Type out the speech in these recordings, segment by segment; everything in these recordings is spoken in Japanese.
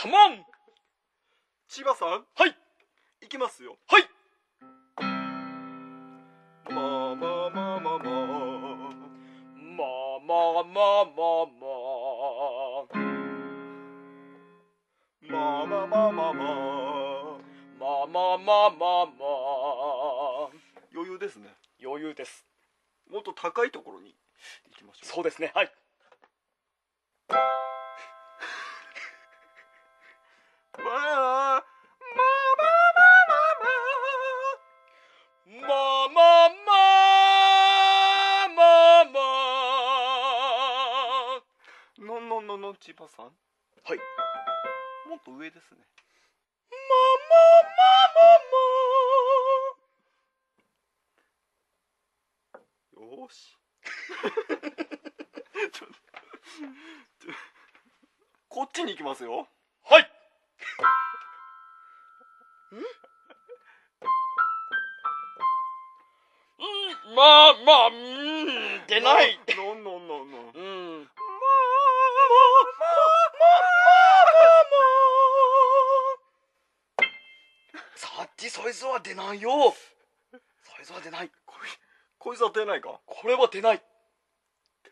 たまん。千葉さん？はい。行きますよ。はい。まあまあまあまあ。まあまあまあまあ。まあまあまあまあ。まあまあまあまあ。まあまあまあまあ余裕ですね。余裕です。もっと高いところにまあまあまあまの千葉さん？はい。もっと上ですね。マママママよし。こっちに行きますよ。はい。ん？まあまあうん？出ない。ちそいつは出ないよ。そいつは出ない。こいこいつは出ないか？これは出ない。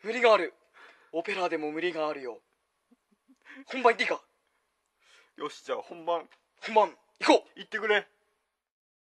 無理がある。オペラでも無理があるよ。本番行っていいか？よしじゃあ本番。本番。行こう。行ってくれ。